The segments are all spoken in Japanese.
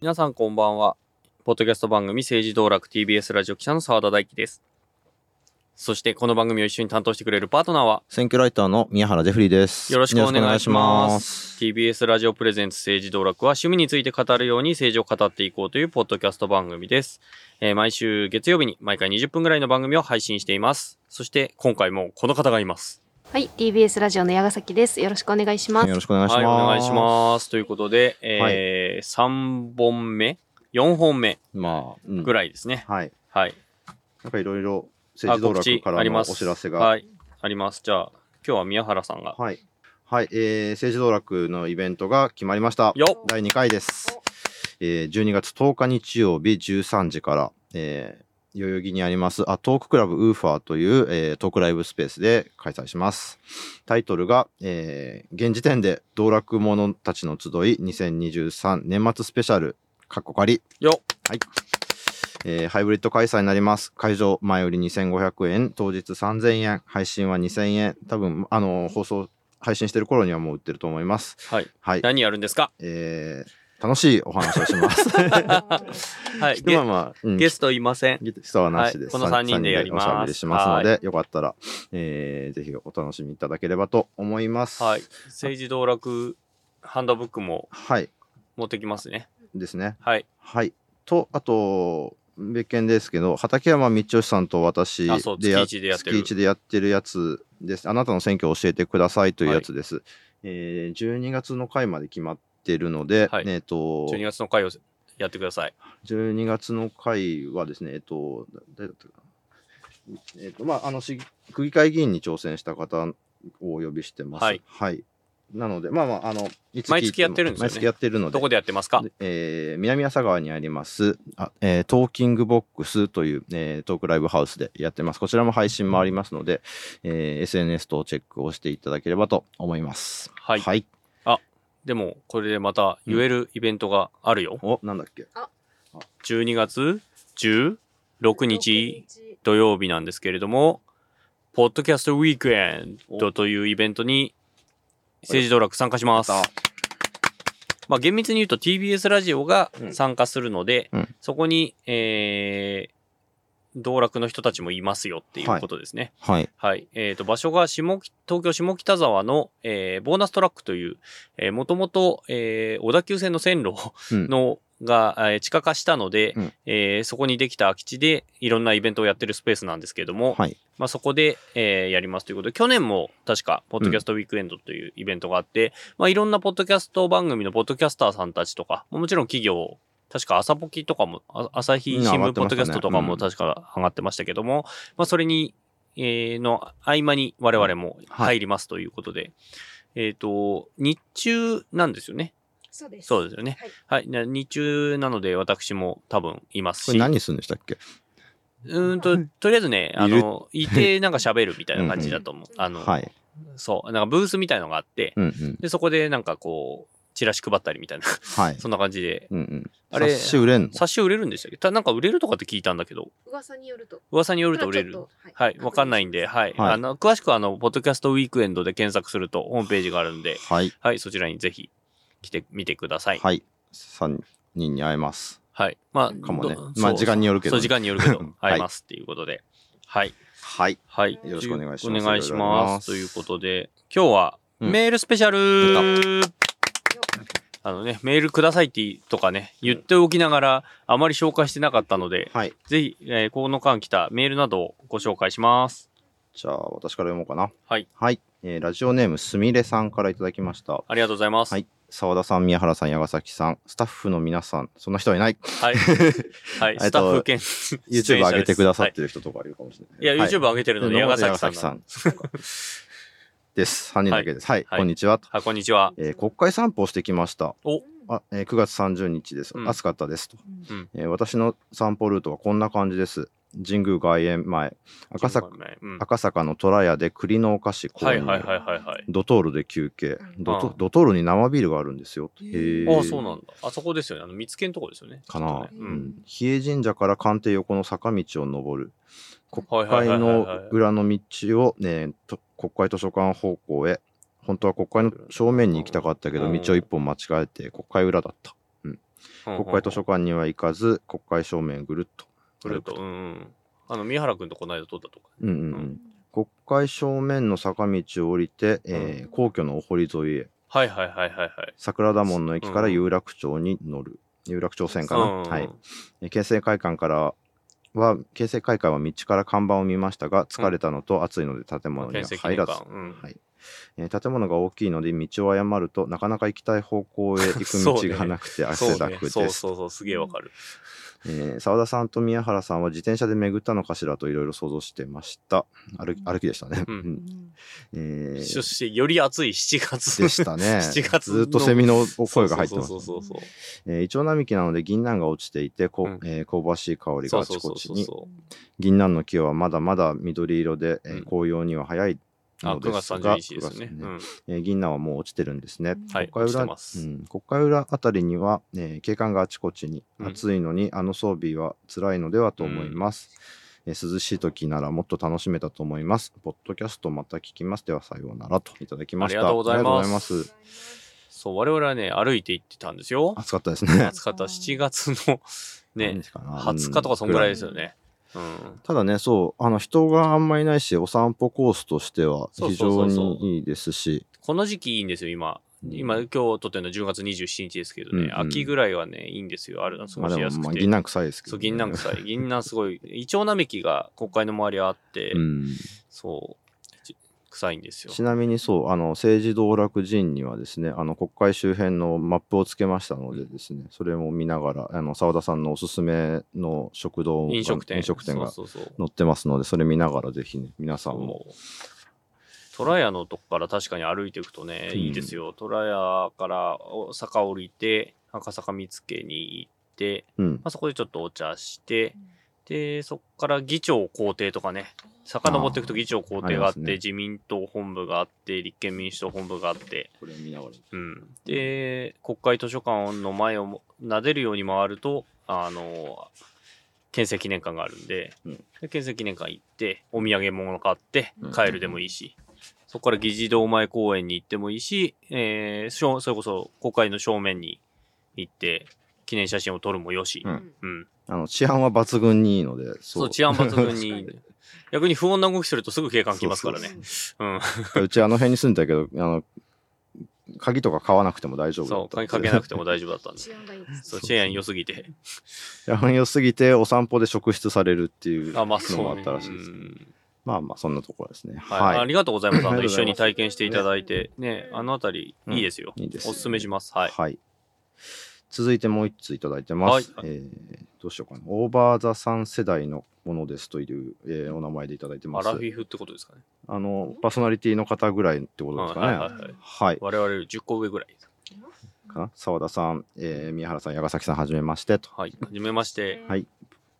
皆さんこんばんは。ポッドキャスト番組政治道楽 TBS ラジオ記者の澤田大樹です。そしてこの番組を一緒に担当してくれるパートナーは？選挙ライターの宮原ジェフリーです。よろしくお願いします。TBS ラジオプレゼンツ政治道楽は趣味について語るように政治を語っていこうというポッドキャスト番組です。えー毎週月曜日に毎回20分ぐらいの番組を配信しています。そして今回もこの方がいます。はい、TBS ラジオの矢ヶ崎です。よろしくお願いします。よろしくお願いします。はい、お願いします。ということで、えー3本目 ?4 本目まあ、うんぐらいですね。はい。はい。なんかいろいろあ政治道楽からのお。知らせが。はい。あります。じゃあ、今日は宮原さんが。はい。はい。えー、政治道楽のイベントが決まりました。よっ第2回です。えー、12月10日日曜日13時から、えー、代々木にあります、あ、トーククラブウーファーという、えー、トークライブスペースで開催します。タイトルが、えー、現時点で道楽者たちの集い2023年末スペシャル、カッコ仮。よはい。えーハイブリッド開催になります。会場前売り2500円、当日3000円、配信は2000円。多分、あの、放送、配信してる頃にはもう売ってると思います。はい。はい。何やるんですか？えー楽しいお話をします。はい。ゲまあまあ、うんゲストいません。ゲストはなしです。はいこの三人でやりますおしゃべりしますので、よかったら、えーぜひお楽しみいただければと思います。はい。政治道楽ハンドブックもはい。持ってきますね。ですね。はい。はい。と、あと、別件ですけど、畠山道義さんと私でや月一でやってでやってるやつです。あなたの選挙を教えてくださいというやつです。えー12月の回まで決まってるので、はいえっ、と、12月の回をやってください。12月の回はですね、えっと、だ誰だったかな。えっと、まあ、あの、市区議会議員に挑戦した方をお呼びしてます。はい。ななので、まあまあ、あの、いつ毎月やってるんですよね毎月やってるので。どこでやってますか？でえー南朝川にありますあ、えートーキングボックスという、えートークライブハウスでやってます。こちらも配信もありますので、えー SNS とチェックをしていただければと思います。はいはい。でも、これでまた言えるイベントがあるよ。お、なんだっけ？12月16日土曜日なんですけれども、ポッドキャストウィークエンドというイベントに政治道楽参加します。まあ厳密に言うと TBS ラジオがうん参加するので、うんそこに、えー、道楽の人たちもいますよっていうことですね。はい。はい。えっ、と、場所が下北、東京下北沢の、えーボーナストラックという、えー、もともと、えー小田急線の線路うんの、が、えー地下化したので、うんえーそこにできた空き地でいろんなイベントをやってるスペースなんですけれども、はい。まあ、そこで、えーやりますということで、去年も確か、ポッドキャストウィークエンドというイベントがあって、まあ、いろんなポッドキャスト番組のポッドキャスターさんたちとか、もちろん企業、確か朝ポキとかも、あ朝日新聞ポッドキャストとかも確か上がってましたけども、まあ、それに、えーの合間に我々も入りますということで、えっ、と、日中なんですよね。そうです。そうですよね。はい。な日中なので私も多分いますし。これ何するんでしたっけ？うーんと、とりあえずね、あの、いてなんか喋るみたいな感じだと思う。あの、はい。そう、なんかブースみたいのがあって、うんうん。で、そこでなんかこう、チラシ配ったりみたいな、はい。そんな感じで、うんうん。あれ冊子売れんの？冊子売れるんでしたっけ？たなんか売れるとかって聞いたんだけど、噂によると。噂によると売れる。はい、わかんないんで、はい。あの、詳しくはあの、ポッドキャストウィークエンドで検索するとホームページがあるんで、はい。はい、そちらにぜひ来てみてください。はい。3人に会えます。はい。まあ、かもねどまあ時間によるけどそう、時間によるけど はい、会えますっていうことで。はい。はい。はい。よろしくお願いしますお願いしま。ますすということで、今日はうんメールスペシャル、あのね、メールくださいってとかね、言っておきながら、あまり紹介してなかったので、はい。ぜひ、えーこの間来たメールなどをご紹介します。じゃあ、私から読もうかな。はい。はい。えーラジオネームすみれさんからいただきました。ありがとうございます。はい。澤田さん、宮原さん、矢ヶ崎さん、スタッフの皆さん、そんな人はいない。はい。はい。えっとスタッフ兼 YouTube 上げてくださってる人とかいるかもしれない。いや、YouTube 上げてるので、矢ヶ崎さんさなんん。です。3人だけです。はい。はいこんにちは。はい、こんにちは。えー国会散歩をしてきました。お、あえー9月30日です。うん暑かったですと、うんえー私の散歩ルートはこんな感じです。神宮外苑前。赤坂うん。赤坂の虎屋で栗のお菓子購入、はいはいはいはいはい。ドトールで休憩。ドトドトールに生ビールがあるんですよ。へえああ、そうなんだ。あそこですよね。あの、見つけのとこですよね。かな、うん、比叡神社から官邸横の坂道を登る。国会のはい裏の道を、ね、と国会図書館方向へ。本当は国会の正面に行きたかったけどうん。道を一本間違えて国会裏だった。うん。国会図書館には行かず国会正面ぐるっとぐるっと。うんうん。あの、宮原くんとこの間撮ったとか。うんうんうん。国会正面の坂道を降りて、えー皇居のお堀沿いへ。はいはいはいはいはい。桜田門の駅からうん。有楽町に乗る、有楽町線かな、うんはい。えー京成会館からは京成会館は道から看板を見ましたが疲れたのと暑いので建物には入らず、うん。はい。えー建物が大きいので道を誤るとなかなか行きたい方向へ行く道がなくて汗だくです。そうそうそう、すげえわかる。えー澤田さんと宮原さんは自転車で巡ったのかしらといろいろ想像してました。歩き歩きでしたね。うん。うん。えー。そして、より暑い7月。でしたね。7月の。ずっとセミの声が入ってます。イチョウ並木なので銀杏が落ちていてこ、うん。えー香ばしい香りがあちこちに。銀杏の木はまだまだ緑色で、えーうん。紅葉には早いあ、の9月ですが31日ですね。9月うんえー銀杏はもう落ちてるんですね。はい、国会裏落ちてます。うん、国会裏あたりには、えー景観があちこちに、うん暑いのにあの装備は辛いのではと思います、えー涼しい時ならもっと楽しめたと思います。ポッドキャストまた聞きます。ではさようならといただきました。ありがとうございますそう、我々はね、歩いて行ってたんですよ。暑かったですね。暑かった。7月のね何、日かな？20日とかそんぐらいですよ。ね。うん。ただね、そう、あの人があんまりいないし、お散歩コースとしては非常にいいですし、この時期いいんですよ、今。今、今日撮ってるの10月27日ですけどね、うんうん秋ぐらいはね、いいんですよ。あるの過ごしやすくて。まあ銀杏臭いですけど、そう、銀杏臭い。銀杏すごい。イチョウ並木が国会の周りあって、うん。そう、ち臭いんですよ。ちなみにそう、あの、政治道楽寺院にはですね、あの、国会周辺のマップをつけましたのでですね、それも見ながら、あの、澤田さんのおすすめの食堂が飲食店。飲食店が。載ってますので、それ見ながらぜひね、皆さんも。そう虎屋のとこから確かに歩いていくとね、うんいいですよ。虎屋からお坂降りて、赤坂見附に行って、うんま。あ、そこでちょっとお茶して、で、そこから議長公邸とかね、遡っていくと議長公邸があって、ね自民党本部があって、立憲民主党本部があって、これ見ながら。うん。で、国会図書館の前をも撫でるように回ると、あの、憲政記念館があるんで、うんで憲政記念館行って、お土産物買ってうん帰るでもいいし、そこから議事堂前公園に行ってもいいし、えーそれこそ国会の正面に行って、記念写真を撮るもよし、うんうん。あの、治安は抜群にいいので、そう、治安抜群に。逆に不穏な動きするとすぐ警官来ますからね。うん。うちあの辺に住んでたけど、あの、鍵とか買わなくても大丈夫だそう、った。鍵かけなくても大丈夫だったんで。治安がいいです。そう、チェーン良すぎて。治安良すぎてお散歩で職質されるっていうあ、まあのそうね。もあったらしいです。うんまあまあ、そんなところですね。はい、ありがとうございます。あの一緒に体験していただいて、ね、あのあたり、うんいいですよ、いいですおすすめします。はい。はい。続いてもう一ついただいてます。はいえーどうしようかな。オーバーザさん世代のものですという、えーお名前でいただいてアます。ラフィフってことですかね。あの、パーソナリティの方ぐらいってことですかね。はいはいはいはい。我々より10個上ぐらいです。かな澤田さん、えー宮原さん、矢ヶ崎さん、はじめましてと。はい。はじめまして。はい。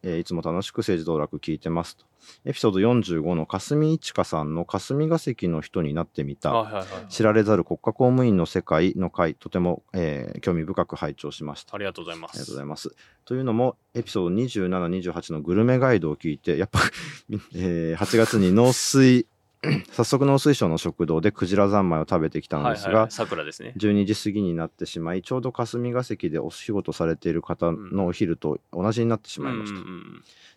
えーいつも楽しく政治道楽聞いてますと。エピソード45の霞一華さんの霞が関の人になってみた。はいはいはい。知られざる国家公務員の世界の回、とても、えー興味深く拝聴しました。ありがとうございます。ありがとうございます。というのも、エピソード27、28のグルメガイドを聞いて、やっぱ、えー8月に農水、早速農水省の食堂でクジラ三昧を食べてきたのですが桜ですね。12時過ぎになってしまい、ちょうど霞が関でお仕事されている方のお昼と同じになってしまいました。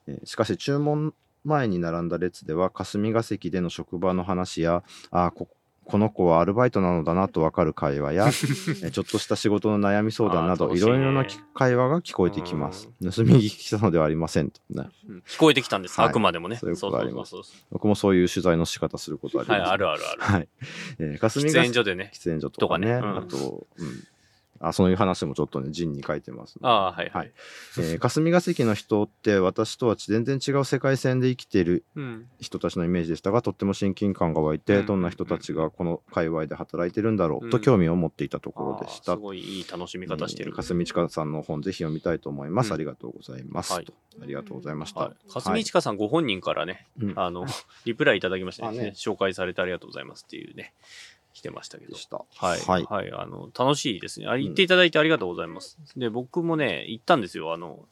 えーしかし注文前に並んだ列では霞が関での職場の話やあーここの子はアルバイトなのだなと分かる会話や えーちょっとした仕事の悩み相談などいろいろなき会話が聞こえてきます。盗み聞きしたのではありませんと、ね。うん聞こえてきたんです。はいあくまでもね。そういうことあります僕もそういう取材の仕方することありそうはい、ます。あるあるある。はい。えー霞喫が煙所でね。喫煙所とかね。とかねうんあと、うん。あそういう話もちょっとね、陣に書いてます、ああ、はいははいい。えー霞が関の人って私とは全然違う世界線で生きているうん。人たちのイメージでしたがとっても親近感が湧いて、うんどんな人たちがこの界隈で働いてるんだろうとうん興味を持っていたところでした。すごいいい楽しみ方してる。えー霞千佳さんの本ぜひ読みたいと思います。うんありがとうございます、はいとありがとうございました。はい。かすみちかさんご本人からね、うんあの、リプライいただきましたねあね紹介されてありがとうございますっていうね、来てましたけどで。した。はい。ははいい。あの、楽しいですね。あ言っていただいてありがとうございます。で、僕もね、行ったんですよ。あの、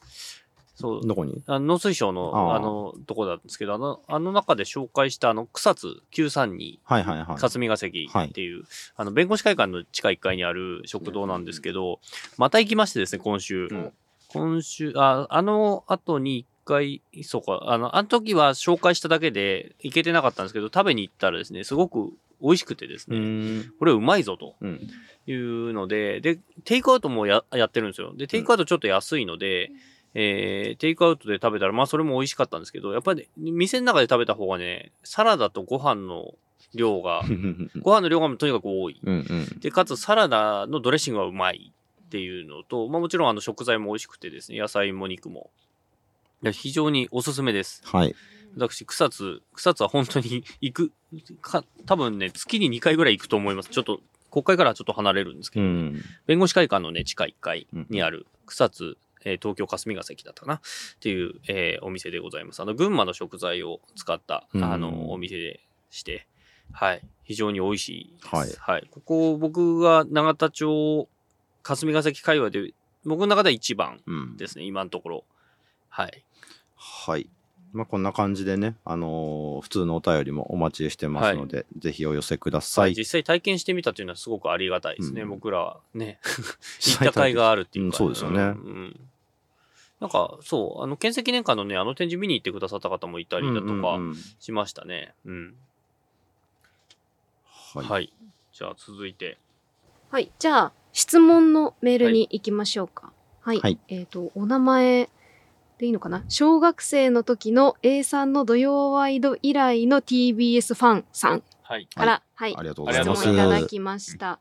そう、どこに？あの農水省の、あの、とこなんですけど、あの、あの中で紹介した、あの、草津932、はいはいはい。霞が関っていう、あの、弁護士会館の地下1階にある食堂なんですけど、また行きましてですね、今週。うん今週、あ、あの後に一回、そうか、あの、あの時は紹介しただけで行けてなかったんですけど、食べに行ったらですね、すごく美味しくてですうね。これうまいぞとうん。いうので、で、テイクアウトもややってるんですよ。で、テイクアウトちょっと安いので、えーテイクアウトで食べたら、まあそれも美味しかったんですけど、やっぱり、店の中で食べた方がね、サラダとご飯の量が、ご飯の量がとにかく多い。うんうん。で、かつサラダのドレッシングがうまいっていうのと、まあもちろんあの食材も美味しくてですね、野菜も肉も。いや非常におすすめです。はい。私、草津、草津は本当に行く、か、多分ね、月に2回ぐらい行くと思います。ちょっと、国会からはちょっと離れるんですけど、うん。弁護士会館のね、地下1階にある草津、えー東京霞が関だったかな？っていう、えーお店でございます。あの、群馬の食材を使った、うんあの、お店でして、はい。非常に美味しいです。はいはい。ここ、僕が永田町、霞が関界隈で、僕の中では一番うん。ですね、今のところ。はい。はい。まあ、こんな感じでね、あのー普通のお便りもお待ちしてますので、ぜひお寄せください。実際体験してみたというのはすごくありがたいですね。うん僕らはね、行った甲斐があるっていうか。うんそうですよねんんなんか、そう、あの、建設記念館のね、あの展示見に行ってくださった方もいたりだとかしましたね。うん。はい。はい。じゃあ続いて。はい。じゃあ、質問のメールに行きましょうか。はい。はいえっ、と、お名前でいいのかな？小学生の時の A さんの土曜ワイド以来の TBS ファンさんはい。から、はい。ありがとうございます。質問いただきました。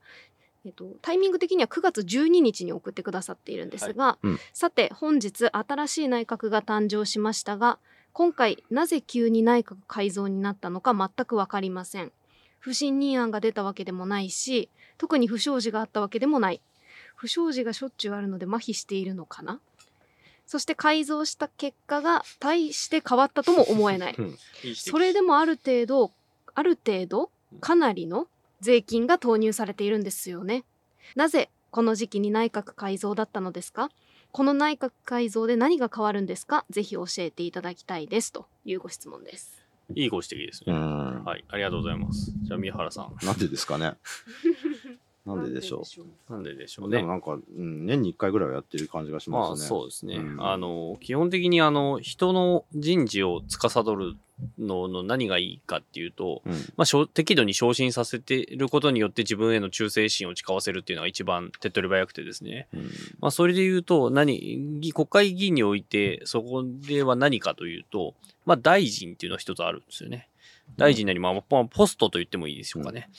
えっと、タイミング的には9月12日に送ってくださっているんですが、うん。さて本日新しい内閣が誕生しましたが今回なぜ急に内閣改造になったのか全く分かりません。不信任案が出たわけでもないし特に不祥事があったわけでもない。不祥事がしょっちゅうあるので麻痺しているのかな？そして改造した結果が大して変わったとも思えないそれでもある程度ある程度かなりの税金が投入されているんですよねなぜこの時期に内閣改造だったのですか？この内閣改造で何が変わるんですか？ぜひ教えていただきたいですというご質問ですいいご指摘ですうね。ん。はい。ありがとうございます。じゃあ、宮原さん。なんでですかね。なんででしょなんででしょう。うね。でもなんか、うん、年に1回ぐらいはやってる感じがしまあますね。そうですね。うんあの、基本的にあの、人の人事を司るのの何がいいかっていうと、うん。まあ、しょ適度に昇進させていることによって自分への忠誠心を誓わせるっていうのが一番手っ取り早くてですね。うんまあ、それで言うと、何、議国会議員において、そこでは何かというと、まあ、大臣っていうのは一つあるんですよね。大臣なり、まあ、まあポストと言ってもいいでしょうかね。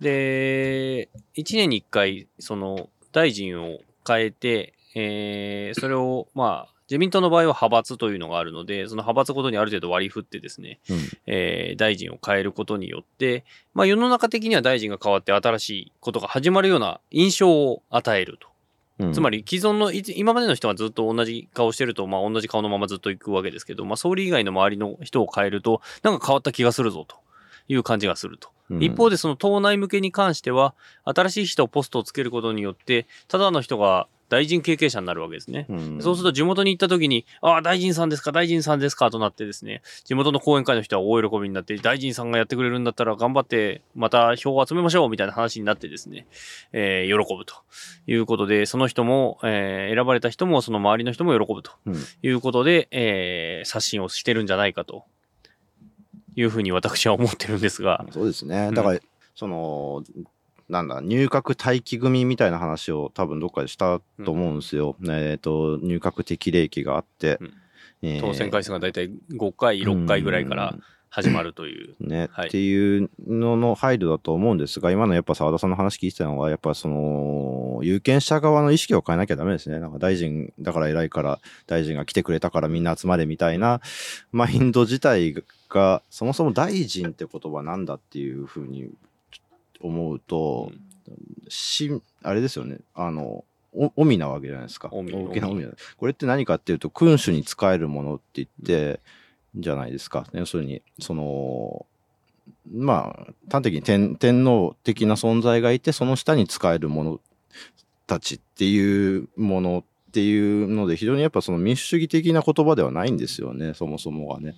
で、一年に一回、その、大臣を変えて、えー、それを、まあ、自民党の場合は派閥というのがあるので、その派閥ごとにある程度割り振ってですね、うんえー大臣を変えることによって、まあ世の中的には大臣が変わって新しいことが始まるような印象を与えると。うん。つまり既存の今までの人がずっと同じ顔してると、まあ同じ顔のままずっと行くわけですけど、まあ総理以外の周りの人を変えると、なんか変わった気がするぞと。いう感じがすると。うん。一方でその党内向けに関しては、新しい人をポストをつけることによって、ただの人が大臣経験者になるわけですね。うんそうすると地元に行った時に、ああ、大臣さんですか、大臣さんですかとなってですね、地元の講演会の人は大喜びになって、大臣さんがやってくれるんだったら頑張って、また票を集めましょうみたいな話になってですね、えー喜ぶということで、その人も、えー選ばれた人も、その周りの人も喜ぶとうんいうことで、えー刷新をしてるんじゃないかというふうに私は思ってるんですが、そうですね。うんだから、その、なんだ、入閣待機組みたいな話を多分どっかでしたと思うんですよ。えっ、と、入閣適齢期があって、うん。えー。当選回数がだいたい5回、6回ぐらいから始まるという。ね、はい。っていうのの配慮だと思うんですが、今のやっぱ澤田さんの話聞いてたのは、やっぱその、有権者側の意識を変えなきゃダメですね。なんか大臣だから偉いから、大臣が来てくれたからみんな集まれみたいなマインド自体が、そもそも大臣って言葉なんだっていうふうに思うと、し、あれですよね。あの、お、おみなわけじゃないですか。大きな。これって何かっていうと、君主に仕えるものって言って、じゃないですか。要するに、その、まあ、端的に天天皇的な存在がいて、その下に仕える者たちっていうものっていうので、非常にやっぱその民主主義的な言葉ではないんですよね、そもそもがね。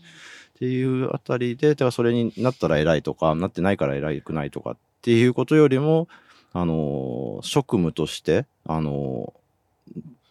っていうあたりで、だからそれになったら偉いとか、なってないから偉くないとかっていうことよりも、あの、職務として、あの、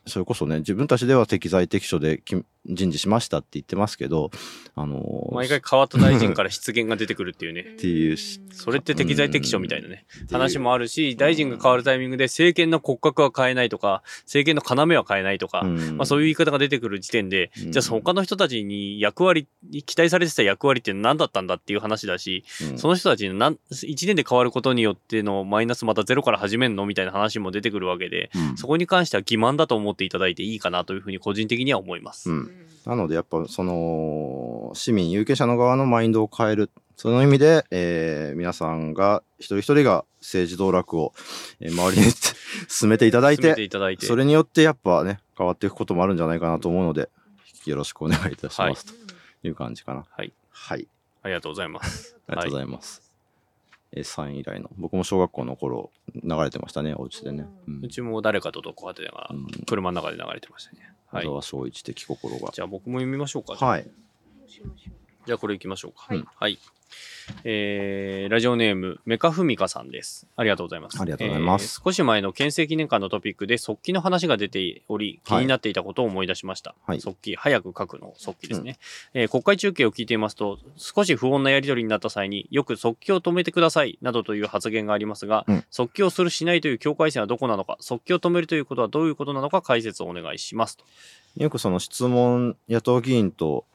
それこそね、自分たちでは適材適所で人事しましたって言ってますけど、あの、毎回変わった大臣から失言が出てくるっていうね。っていうしそれって適材適所みたいなね、話もあるし、大臣が変わるタイミングで政権の骨格は変えないとか、政権の要は変えないとか、うん。まあそういう言い方が出てくる時点で、うん。じゃあ他の人たちに役割、期待されてた役割って何だったんだっていう話だし、うん。その人たちの何1年で変わることによってのマイナスまたゼロから始めるのみたいな話も出てくるわけで、うん。そこに関しては欺瞞だと思っていただいていいかなというふうに個人的には思います。うんなのでやっぱその市民有権者の側のマインドを変える。その意味で、えー皆さんが一人一人が政治道楽を、えー周りに 進めていただいて。それによってやっぱね変わっていくこともあるんじゃないかなと思うのでよろしくお願いいたします、という感じかな。はい。はい。ありがとうございます。ありがとうございます、えー、3位以来の。僕も小学校の頃流れてましたねお家でね、うん。うちも誰かとどこかでがうん。車の中で流れてましたね。はい。小。沢昭一的心が。じゃあ僕も読みましょうか。はいじゃあこれ行きましょうか。はいはい。えー、ラジオネーム、メカフミカさんです。ありがとうございます。ありがとうございますえー少し前の憲政記念館のトピックで、速記の話が出ており、気になっていたことを思い出しました。はい速記、早く書くの速記ですね、えー国会中継を聞いていますと、少し不穏なやり取りになった際によく速記を止めてください、などという発言がありますが、うん速記をするしないという境界線はどこなのか、速記を止めるということはどういうことなのか解説をお願いしますと。よくその質問、野党議員と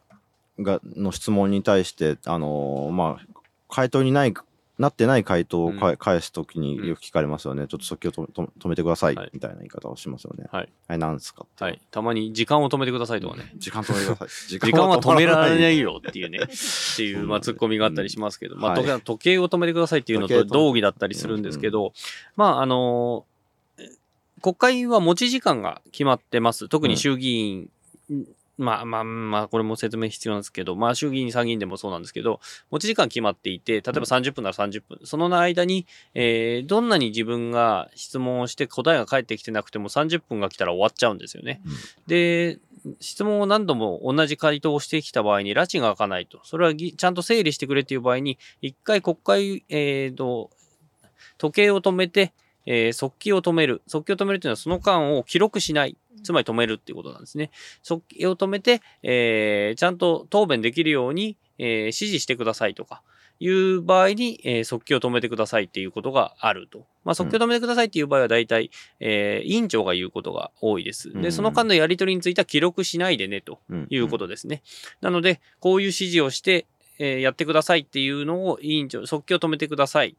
がの質問に対して、あのーまあ、回答にない、なってない回答をか、うん返すときによく聞かれますよね。ちょっと即興止め止めてください、はいみたいな言い方をしますよね。はい。あれ、なんですかはい。たまに時間を止めてくださいとかね。時間止めてください。時 時間は止められないよ。よっていうね、っていう、まあ、ツッコミがあったりしますけど、まあ、はい時計を止めてくださいっていうのと同義だったりするんですけど、まあ、あのー国会は持ち時間が決まってます。特に衆議院、まあまあまあ、これも説明必要なんですけど、まあ衆議院、参議院でもそうなんですけど、持ち時間決まっていて、例えば30分なら30分、その間に、えーどんなに自分が質問をして答えが返ってきてなくても30分が来たら終わっちゃうんですよね。うんで、質問を何度も同じ回答をしてきた場合に、拉致が開かないと。それはぎちゃんと整理してくれっていう場合に、一回国会、えーと、時計を止めて、えー速記を止める。速記を止めるっていうのはその間を記録しない。つまり止めるっていうことなんですね。速記を止めて、えーちゃんと答弁できるように、えー指示してくださいとか、いう場合に、えー速記を止めてくださいっていうことがあると。まあ、速記を止めてくださいっていう場合は大体、えー委員長が言うことが多いです。で、うんその間のやり取りについては記録しないでねとうんいうことですね。なので、こういう指示をして、えーやってくださいっていうのを委員長、速記を止めてください。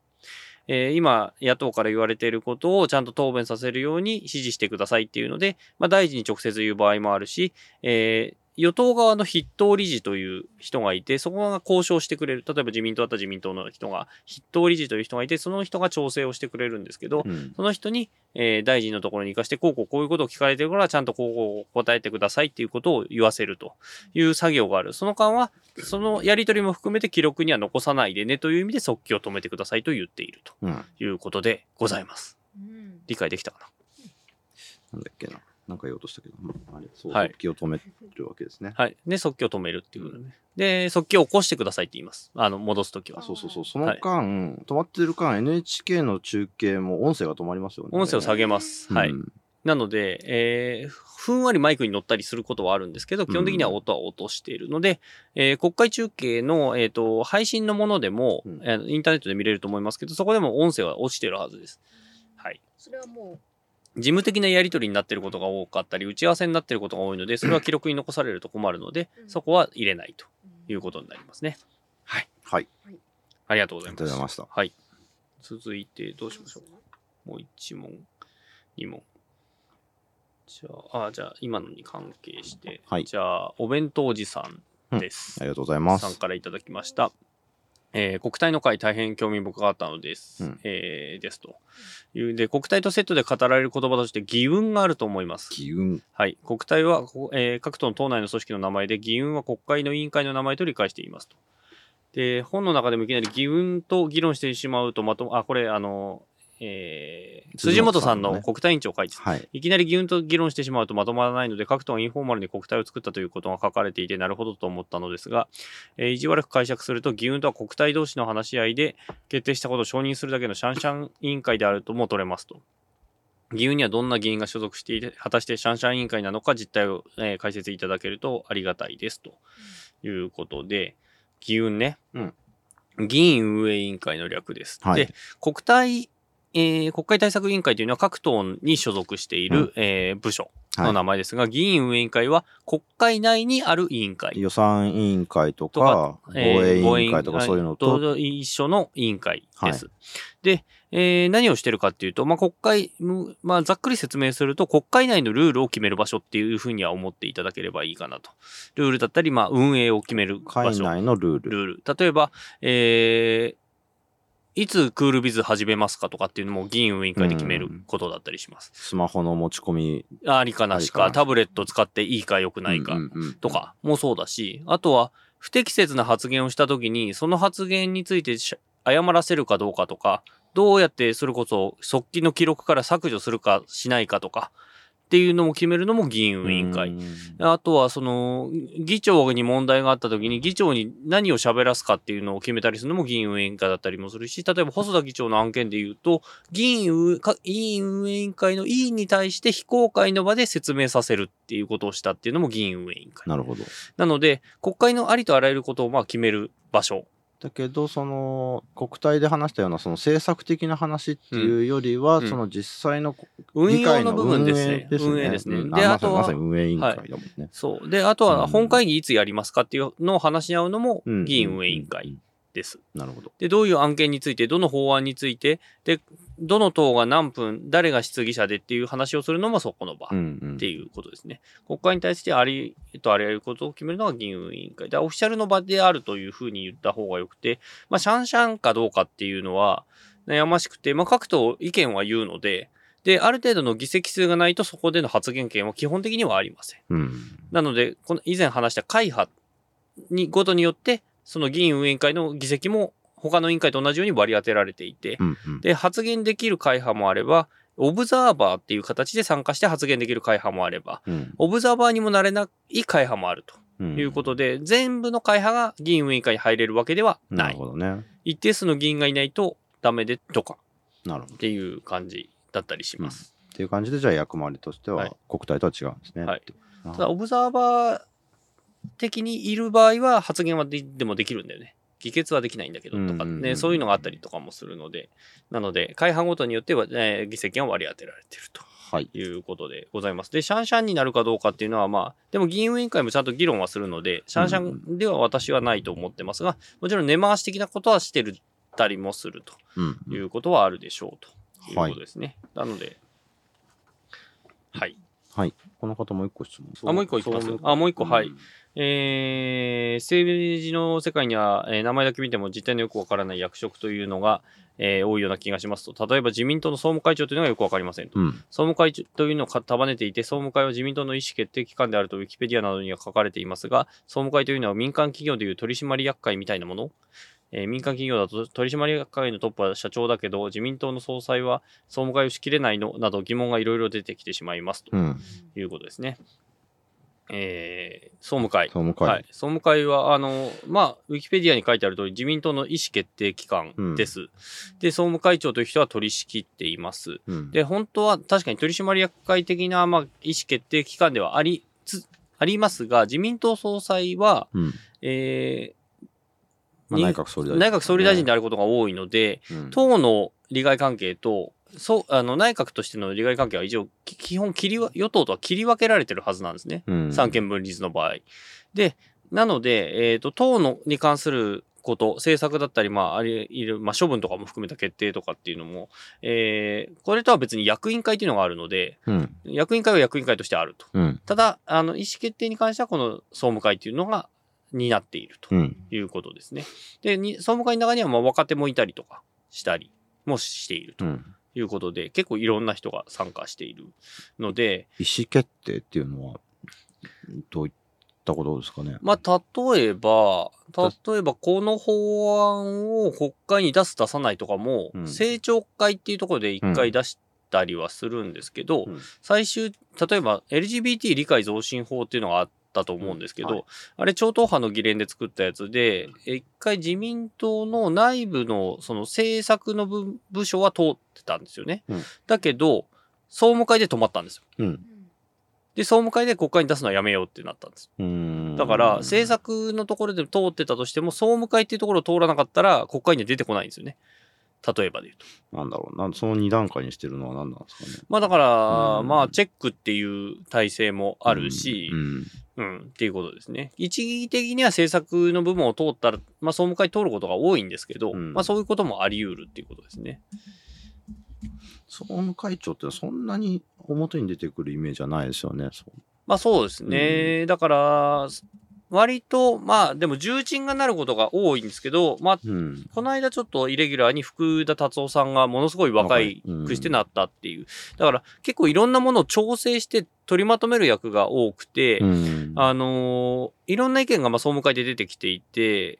えー今、野党から言われていることをちゃんと答弁させるように指示してくださいっていうので、まあ、大臣に直接言う場合もあるし、えー与党側の筆頭理事という人がいて、そこが交渉してくれる。例えば自民党だったら自民党の人が、筆頭理事という人がいて、その人が調整をしてくれるんですけど、うんその人に、えー大臣のところに行かして、こうこうこういうことを聞かれてるから、ちゃんとこうこう答えてくださいっていうことを言わせるという作業がある。その間は、そのやり取りも含めて記録には残さないでねという意味で速記を止めてくださいと言っているということでございます。うん理解できたかな？だっけな。なんか言おうとしたけど、うんあれ、そう、はい速記を止めるわけですね。はい。で、速記を止めるっていうことでね。で、速記を起こしてくださいって言います。あの、戻すときは。そうそうそう。その間、止まってる間、NHK の中継も音声が止まりますよね。音声を下げます。はい。うんなので、えーふんわりマイクに乗ったりすることはあるんですけど、基本的には音は落としているので、えー国会中継の、えー、と配信のものでも、うんえーインターネットで見れると思いますけど、そこでも音声は落ちてるはずです。はい。それはも事務的なやり取りになっていることが多かったり、打ち合わせになっていることが多いので、それは記録に残されると困るので、うんそこは入れないとういうことになりますね。はい。はい。ありがとうごありざいます。がとうございました。はい。続いて、どうしましょう。もう一問、二問。じゃあ、あ、じゃあ、今のに関係して、はいじゃあ、お弁当おじさんです。ありがとうございまさんす。からいただきました。えー国体の会大変興味深かったのです。うんえーですという。で、国体とセットで語られる言葉として義運があると思います。機運。はい。国体は、こえー各党の党内の組織の名前で、議運は国会の委員会の名前と理解していますと。で、本の中でもいきなり議運と議論してしまうと、まとも、あ、これ、あの、えー辻元さんの国対委員長書いてはい。いきなり議運と議論してしまうとまとまらないので、各党がインフォーマルに国体を作ったということが書かれていて、なるほどと思ったのですが、えー意地悪く解釈すると、議運とは国体同士の話し合いで決定したことを承認するだけのシャンシャン委員会であるとも取れますと。議運にはどんな議員が所属していて、果たしてシャンシャン委員会なのか実態を、えー解説いただけるとありがたいですということで、議運ね、うん議員運営委員会の略です。はいで、国対、えー国会対策委員会というのは各党に所属している、うんえー部署のはい。名前ですが、議員運営委員会は国会内にある委員会予算委員会ととか、防えー衛委員会とかそういうのと、と一緒の委員会です。で、えー何をしてるかっていうと、まあ、国会、むまあ、ざっくり説明すると、国会内のルールを決める場所っていうふうには思っていただければいいかなと。ルールだったり、まあ、運営を決める場所。会内のルール。ルール。例えば、えーいつクールビズ始めますかとかっていうのも議員運営委員会で決めることだったりします。スマホの持ち込みありかなしか、タブレット使っていいか良くないか。とかもそうだし、あとは不適切な発言をしたときに、その発言についてし謝らせるかどうかとか、どうやってそれこそ側近の記録から削除するかしないかとか、っていうのも決めるのも議員運営委員会。うんあとは、その、議長に問題があったときに、議長に何を喋らすかっていうのを決めたりするのも議員運営委員会だったりもするし、例えば細田議長の案件で言うと、議員運営か議員運営委員会の委員に対して非公開の場で説明させるっていうことをしたっていうのも議員運営委員会。なるほど。なので、国会のありとあらゆることをまあ決める場所。だけど、その、国体で話したような、その政策的な話っていうよりは、うんその実際の運用の部分ですね。運営ですね。で、うんああとはまさに運営委員会だもんね。そう。で、あとは本会議いつやりますかっていうのを話し合うのもうん議員運営委員会です。なるほど。で、どういう案件について、どの法案について、で、どの党が何分、誰が質疑者でっていう話をするのもそこの場。うんうんっていうことですね。国会に対してありとあらゆることを決めるのが議員運営委員会で、オフィシャルの場であるというふうに言った方がよくて、まあ、シャンシャンかどうかっていうのは悩ましくて、まあ、各党意見は言うので、で、ある程度の議席数がないとそこでの発言権は基本的にはありません。うん。なので、この以前話した会派にごとによって、その議員運営委員会の議席も他の委員会と同じように割り当てられていて、うんうんで、発言できる会派もあれば、オブザーバーっていう形で参加して発言できる会派もあれば、うんオブザーバーにもなれない会派もあるとうんいうことで、全部の会派が議員運営委員会に入れるわけではな。ないるほどね。一定数の議員がいないとダメでとかなるほど。っていう感じだったりします。っていう感じで、じゃあ役回りとしてははい国体とは違うんですね。はいってあただ、オブザーバー的にいる場合は発言はででもできるんだよね。議決はできないんだけどとかうんうんうんね、そういうのがあったりとかもするので、なので、会派ごとによっては、えー議席が割り当てられていると。はい。いうことでございます。で、シャンシャンになるかどうかっていうのは、まあ、でも議員委員会もちゃんと議論はするので、シャンシャンでは私はないと思ってますが、もちろん根回し的なことはしてるたりもするうんということはあるでしょうというはいことですね。なので、はい。はい。この方もう一個質問。あもう一個いきますあもう一個はいんえー、政治の世界には、えー名前だけ見ても実態のよくわからない役職というのが、えー多いような気がしますと、例えば自民党の総務会長というのがよくわかりませんと。うん。総務会というのをか束ねていて、総務会は自民党の意思決定機関であるとウィキペディアなどには書かれていますが、総務会というのは民間企業でいう取締役会みたいなものえー民間企業だと取締役会のトップは社長だけど、自民党の総裁は総務会をしきれないのなど疑問がいろいろ出てきてしまいますとうん。いうことですね。えー総務会。総務会。はい、総務会は、あの、まあ、ウィキペディアに書いてある通り、自民党の意思決定機関です。で、総務会長という人は取り仕切っています。うん、で、本当は確かに取締役会的な、まあ、意思決定機関ではありつ、ありますが、自民党総裁は、うん。えまあ、に内閣総理大臣、ー内閣総理大臣であることが多いので、うん党の利害関係と、そう、あの、内閣としての利害関係は以上、き基本切りわ、与党とは切り分けられてるはずなんですね。うん三権分立の場合。で、なので、えっ、と、党のに関すること、政策だったり、まあ、ありいる、まあ、処分とかも含めた決定とかっていうのも、えーこれとは別に役員会っていうのがあるので、うん。役員会は役員会としてあると。うん。ただ、あの、意思決定に関しては、この総務会っていうのが担っているとうん。いうことですね。で、に総務会の中には、まあ、若手もいたりとかしたりもしているとうん。いうことで、結構いろんな人が参加しているので、意思決定っていうのは、どういったことですかね？まあ、例えば、例えばこの法案を国会に出す出さないとかも、うん。政調会っていうところで一回出したりはするんですけど、うん。最終、例えば LGBT 理解増進法っていうのがあったと思うんですけど、うんはいあれ超党派の議連で作ったやつで、え一回自民党の内部のその政策の部部署は通ってたんですよね。うんだけど、総務会で止まったんですよ。うん。で、総務会で国会に出すのはやめようってなったんです。うん。だから、政策のところで通ってたとしても、総務会っていうところを通らなかったら、国会には出てこないんですよね。例えばで言うと。なんだろうな、その二段階にしてるのは何なんですかね。まあだから、うんまあ、チェックっていう体制もあるしう、ん。うん、っていうことですね。一義的には政策の部分を通ったら、まあ、総務会通ることが多いんですけど、うんまあ、そういうこともあり得るっていうことですね。総務会長ってそんなに表に出てくるイメージはないですよね。そうまあ、そうですね。だから、割と、まあ、でも重鎮がなることが多いんですけど、まあ、うん。この間ちょっとイレギュラーに福田達夫さんがものすごい若いくしてなったっていう。だから結構いろんなものを調整して取りまとめる役が多くて、うん。あのーいろんな意見がまあ総務会で出てきていて、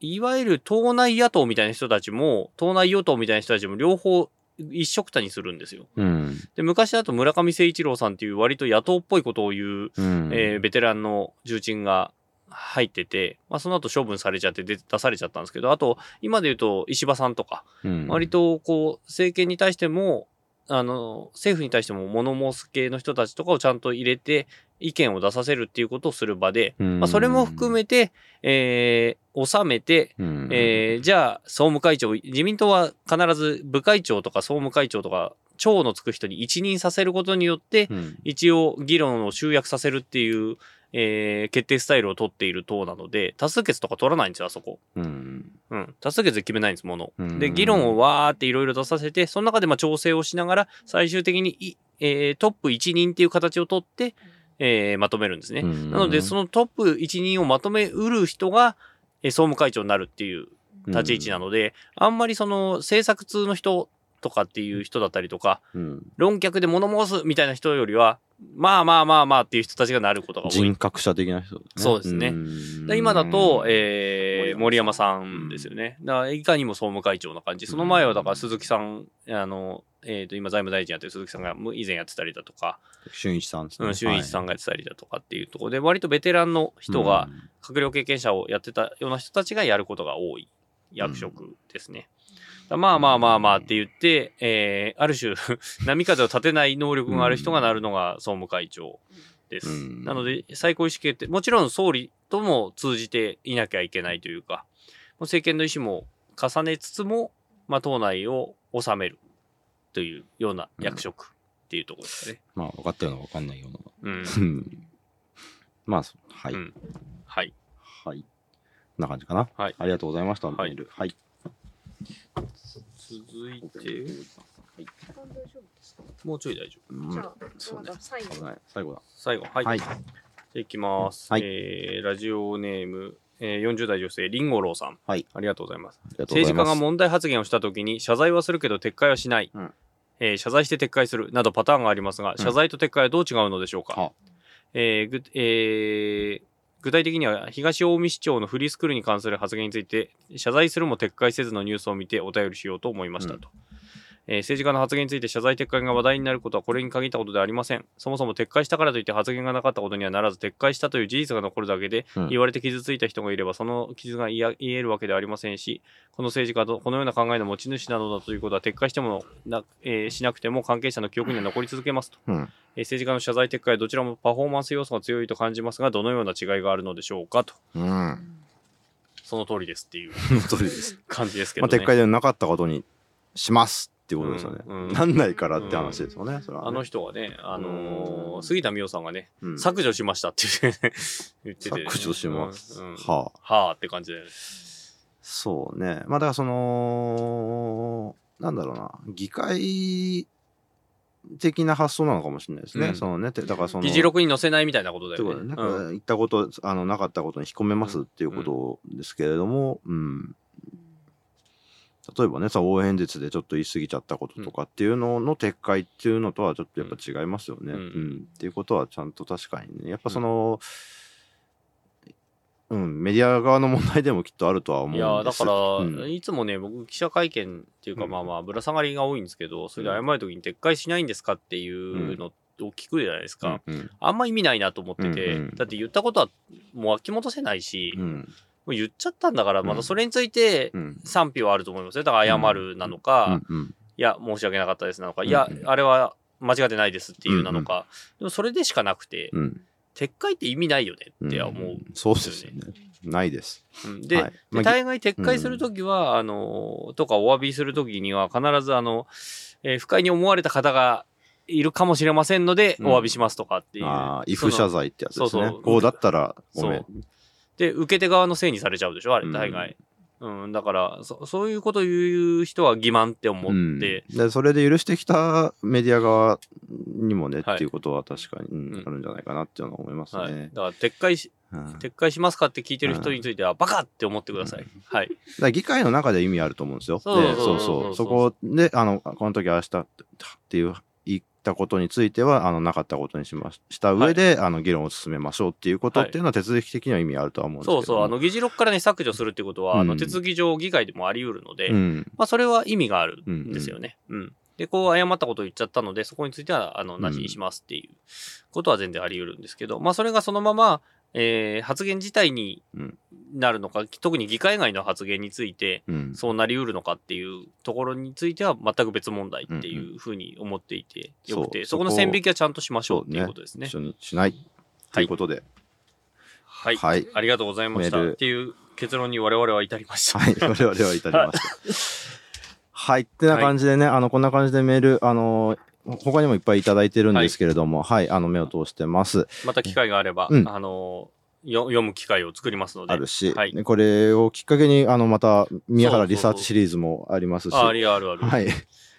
いわゆる党内野党みたいな人たちも、党内与党みたいな人たちも両方一緒くたにするんですよ。うん。で、昔だと村上誠一郎さんっていう割と野党っぽいことを言う、うん。えーベテランの重鎮が入ってて、まあその後処分されちゃって出出されちゃったんですけど、あと、今で言うと石破さんとか、うん割とこう、政権に対しても、あの、政府に対しても物申す系の人たちとかをちゃんと入れて、意見を出させるっていうことをする場で、うんまあ、それも含めて、えー、収めて、うんえーじゃあ、総務会長、自民党は必ず部会長とか総務会長とか、長のつく人に一任させることによって、うん一応議論を集約させるっていう、えー決定スタイルを取っている党なので、多数決とか取らないんですよ、あそこ。うん。うん。多数決で決めないんです、もの。うんで、議論をわーっていろいろ出させて、その中でまあ調整をしながら、最終的にい、えートップ1人っていう形を取って、えーまとめるんですね。うんなので、そのトップ1人をまとめうる人が、えー総務会長になるっていう立ち位置なので、あんまりその政策通の人とかっていう人だったりとか、うん論客で物申すみたいな人よりは、まあまあまあまあっていう人たちがなることが多い人。格者的な人、ね。そうですね今だと、えー森山さんですよね。だからいかにも総務会長な感じ。その前はだから鈴木さん、あの、えっ、と、今財務大臣やってる鈴木さんがむ以前やってたりだとか、俊一さんですね。うん、俊一さんんがやってたりだとかっていうところ。で、割とベテランの人が、閣僚経験者をやってたような人たちがやることが多い。役職ですね。だまあまあまあまあって言って、えーある種、波風を立てない能力がある人がなるのが総務会長です。うんなので、最高意思決定、もちろん総理とも通じていなきゃいけないというか、政権の意思も重ねつつも、まあ党内を治めるというような役職っていうところですかね。まあ、分かったような分かんないような。うん。う んまあ、はい。うんはい。はい。こんな感じかな。はいありがとうございました。はいはい。続いて、もうちょい大丈夫。うんじゃあ、そうね最後危ない最後だ。最後、はい。はい。じゃあいきます。はいえーラジオネーム、えー40代女性、リンゴローさん。はい。ありがとうございます。政治家が問題発言をしたときに謝罪はするけど撤回はしない、うんえー謝罪して撤回するなどパターンがありますが、謝罪と撤回はどう違うのでしょうか、はえーぐえー具体的には東近江市長のフリースクールに関する発言について謝罪するも撤回せずのニュースを見てお便りしようと思いましたと、えー政治家の発言について謝罪撤回が話題になることはこれに限ったことではありませんそもそも撤回したからといって発言がなかったことにはならず撤回したという事実が残るだけでうん言われて傷ついた人がいればその傷が言えるわけではありませんしこの政治家とこのような考えの持ち主などだということは撤回してもな、えーしなくても関係者の記憶には残り続けますと、うん。えー政治家の謝罪撤回はどちらもパフォーマンス要素が強いと感じますがどのような違いがあるのでしょうかとうん。その通りですっていう。感じですけまあ、どね、撤回でなかったことにしますっていうことですよね。うんうんなんないからって話ですよね。それはねあの人はね、あのーうん杉田水脈さんがね、うん削除しましたって言っててて、削除します。うんうんはあ。はあって感じで、そうね。まあだからその、なんだろうな、議会的な発想なのかもしれないですね。うんそのね、てだからその、議事録に載せないみたいなことだよね。ね、うん言ったこと、あの、なかったことに引っ込めますっていうことですけれども、うん。例えばね、さ、応援演説でちょっと言い過ぎちゃったこととかっていうのの撤回っていうのとはちょっとやっぱ違いますよね。ううん。ん。っていうことはちゃんと確かにね、やっぱその、うん、メディア側の問題でもきっとあるとは思うんいです。やだから、うん。いつもね僕記者会見っていうか、うん。まあまあぶら下がりが多いんですけどそれで謝る時に撤回しないんですかっていうのを聞くじゃないですか、うん。あんま意味ないなと思ってて、うんうんだって言ったことはもう巻き戻せないし、もうんう言っちゃったんだからまたそれについてうん。賛否はあると思いますよだから謝るなのか、うん。うん。いや申し訳なかったですなのか、うん。いやあれは間違ってないですっていうなのか、でもそれでしかなくて、うん。撤回って意味ないよねって思う、んそうですよね。ないです。うん。で、はい。まあで大概撤回するときは、あの、とかお詫びするときには、必ず、あの、えー不快に思われた方がいるかもしれませんので、うん。お詫びしますとかっていう。ああ、イそのフ謝罪ってやつですね。そうそう。こうだったらごめん。で、受け手側のせいにされちゃうでしょ、あれ、うん大概。うん、だからそ、そういうことを言う人は欺瞞って思って、うんでそれで許してきたメディア側にもね、はいっていうことは確かに、うんうんあるんじゃないかなっていうのは思いますはい。ね。だから、撤回し、撤回しますかって聞いてる人については、バカって思ってください。はい。ら議会の中で意味あると思うんですよ。そうでそうそうそこで、あの、この時ああしたっていう言ったことについては、あの、なかったことにしましした上で、あの、議論を進めましょうっていうことっていうのは手続き的には意味あるとは思うんですけども。そうそう、あの、議事録からね、削除するってことは、あの、うん手続き上、議会でもあり得るので、うん。まあ、それは意味があるんですよね。うん、で、こう、誤ったことを言っちゃったので、そこについては、あの、なしにしますっていうことは全然あり得るんですけど、まあ、それがそのまま、えー発言自体にうんなるのか、特に議会外の発言について、うん。そうなり得るのかっていうところについては、全く別問題っていうふうに思っていて、よくて、そそうこの線引きはちゃんとしましょうっていうことですね。一緒にしない。ということで。はい。はい。ありがとうございました。っていう結論に我々は至りました。はい、我々は至りました。はい、ってな感じでね、あの、こんな感じでメール、あの、他にもいっぱいいただいてるんですけれども、はい、あの、目を通してます。また機会があれば、うんあの、よ読む機会を作りますので。あるし、はい。ねこれをきっかけに、あの、また、宮原そうそうそうリサーチシリーズもありますし、あありあるある。はい、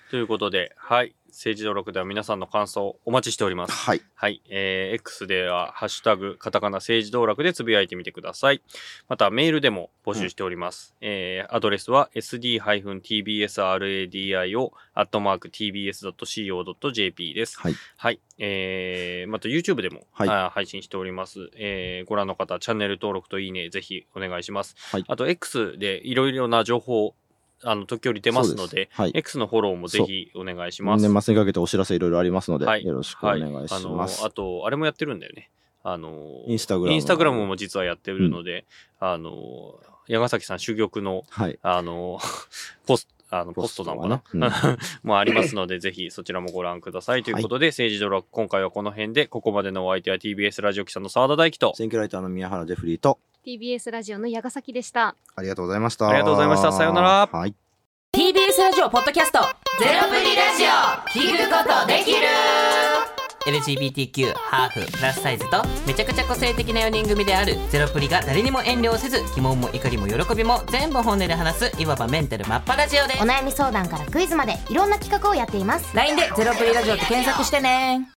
ということで、はい。政治道楽では皆さんの感想をお待ちしております。はい、はい。えー、X では、ハッシュタグ、カタカナ政治道楽でつぶやいてみてください。また、メールでも募集しております。えー、アドレスは sd-tbsradio、アットマーク tbs.co.jp です。はい、はい。えー、また YouTube でも、はいあ配信しております。えー、ご覧の方、チャンネル登録といいね、ぜひお願いします。はいあと、X でいろいろな情報、あの、時折出ますので、はい。X のフォローもぜひお願いします。年末にかけてお知らせいろいろありますので、はいよろしくお願いしあのます。あと、あれもやってるんだよね。あの、インスタグラムインスタグラムも実はやってるので、あの、矢崎さん珠玉の、はい、あの、ポスあのポストなのかな、ポストはね もうありますので、ぜひそちらもご覧ください。ということで、政治ドラ今回はこの辺で、ここまでのお相手は TBS ラジオ記者の澤田大樹と、選挙ライターの宮原ジェフリーと、TBS ラジオの矢ヶ崎でした。ありがとうございました。ありがとうございました。さようなら。はい。TBS ラジオポッドキャスト。ゼロプリラジオ。聞くことできる。LGBTQ ハーフプラスサイズとめちゃくちゃ個性的な4人組である。ゼロプリが誰にも遠慮せず疑問も怒りも喜びも全部本音で話す。いわばメンタルマッパラジオです。お悩み相談からクイズまでいろんな企画をやっています。LINE でゼロプリラジオって検索してね